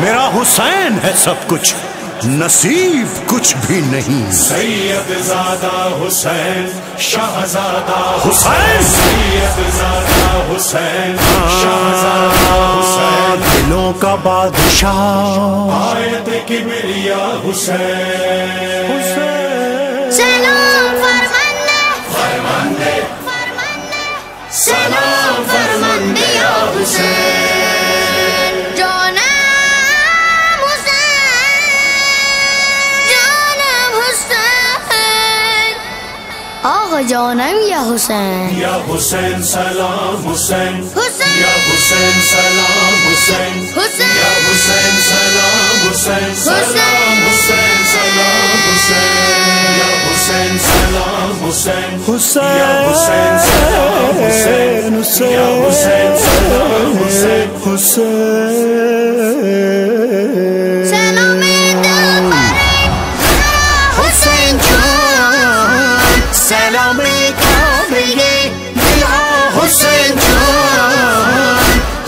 میرا حسین ہے سب کچھ نصیب کچھ بھی نہیں۔ سید زادہ حسین شہزادہ حسین! سید زادہ حسین شہزادہ حسین۔ دلوں کا بادشاہ۔ آیت کبریا حسین۔ سلام حسین حسین۔ آقا جانم یا حسین؟ یا حسین سلام حسین۔ حسین۔ یا حسین سلام حسین۔ حسین۔ یا حسین سلام حسین۔ سلام حسین سلام حسین۔ یا حسین سلام حسین حسین۔ یا حسین سلام حسین۔ یا حسین حسین حسین حسین سلام حسین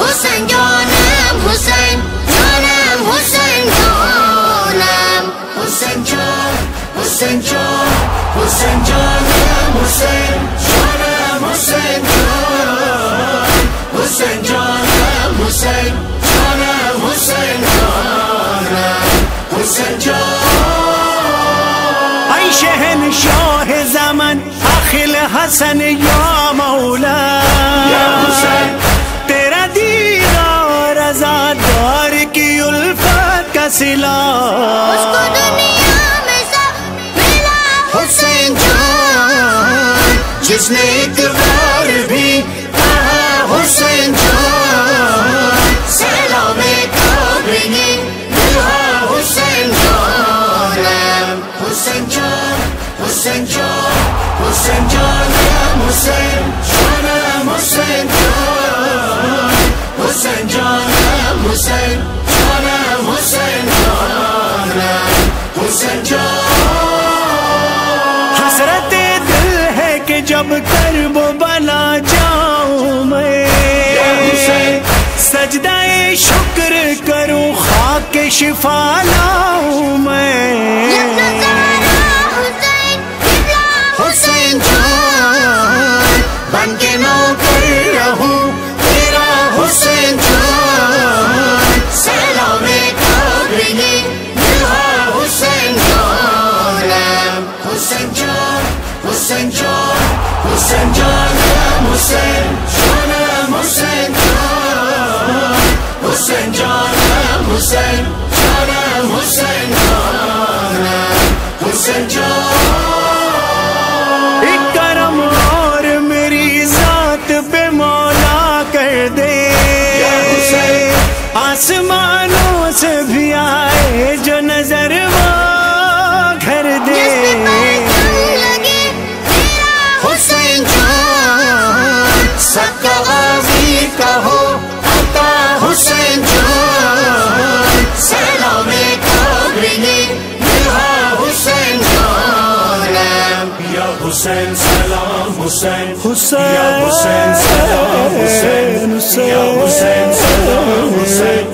حسین جانم حسین جانم حسین جانم حسین جان حسین جان حسین جانم حسین جانم حسین حسن یا مولا یا حسین تیرا دیدار ازادار کی الفت کا سلا اس کو دنیا میں سب ملا حسین جان جس نے ایک جان. حسرت دل ہے کہ جب کرب و بلا جاؤں میں۔ سجدہ شکر کروں خاک شفا لاؤں میں۔ حسین جان حسین جانم حسین حسین جانم حسین جانم حسین حسین جان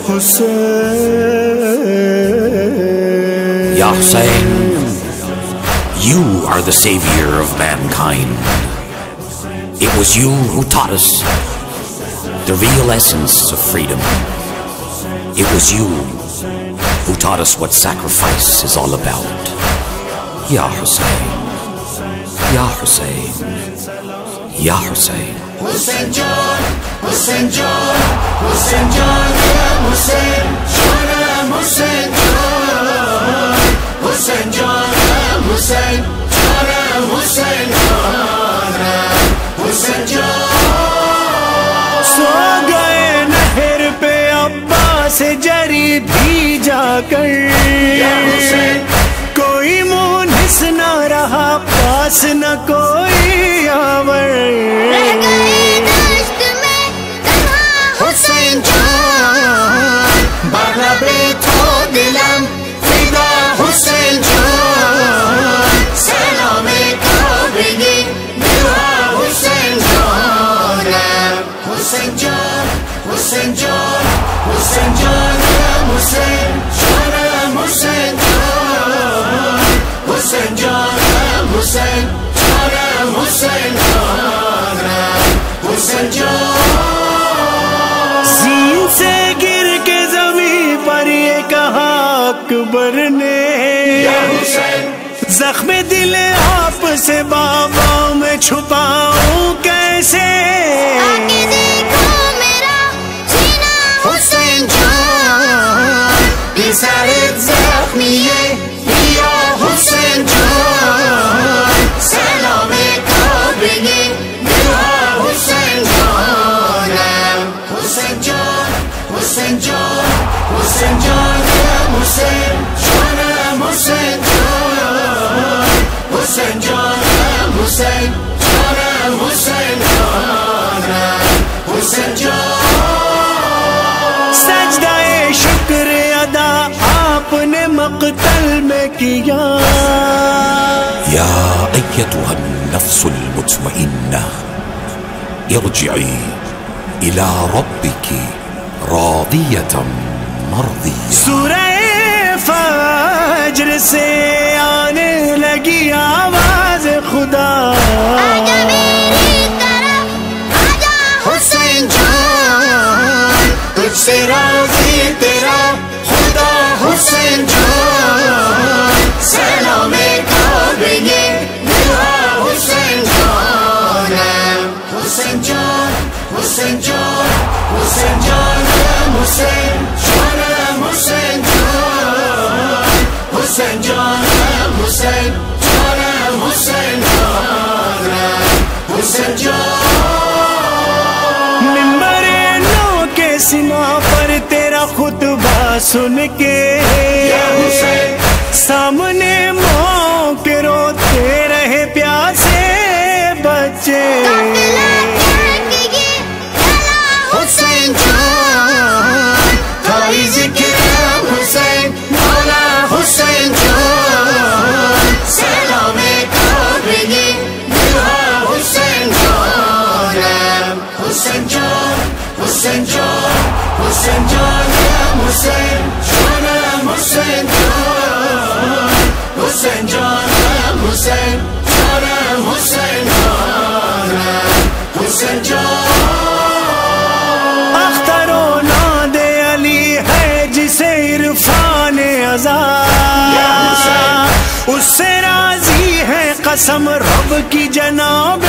حسین یا Hussain you are the saviour of mankind it was you who taught us the real essence of freedom it was you who taught us what sacrifice is all about یا حسین یا حسین Hussein. حسین حسین جان حسین جان حسین جان یا حسین جانم حسین جان حسین جان یا حسین جانم حسین جان حسین جان سو گئے نہر پہ عباس جری بھی جا کر یا حسین کوئی مونس نہ رہا پاس نہ کوئی اکبر نے زخم دل آپ سے بابا میں چھپاؤں کیسے؟ حسین John, حسین حسین حسین حسین قتل میں کیا یا ایتها النفس المطمئنہ ارجعی الى ربك راضیتا مرضیہ سورہ فجر سے آنے لگی حسین جان حسین جان حسین جان حسین جان حسین جان حسین جان حسین جان ممبر نو کے پر تیرا خطبہ سن کے۔ حسین۔ سامنے ماں کے روتے رہے۔ قسم رب کی جناب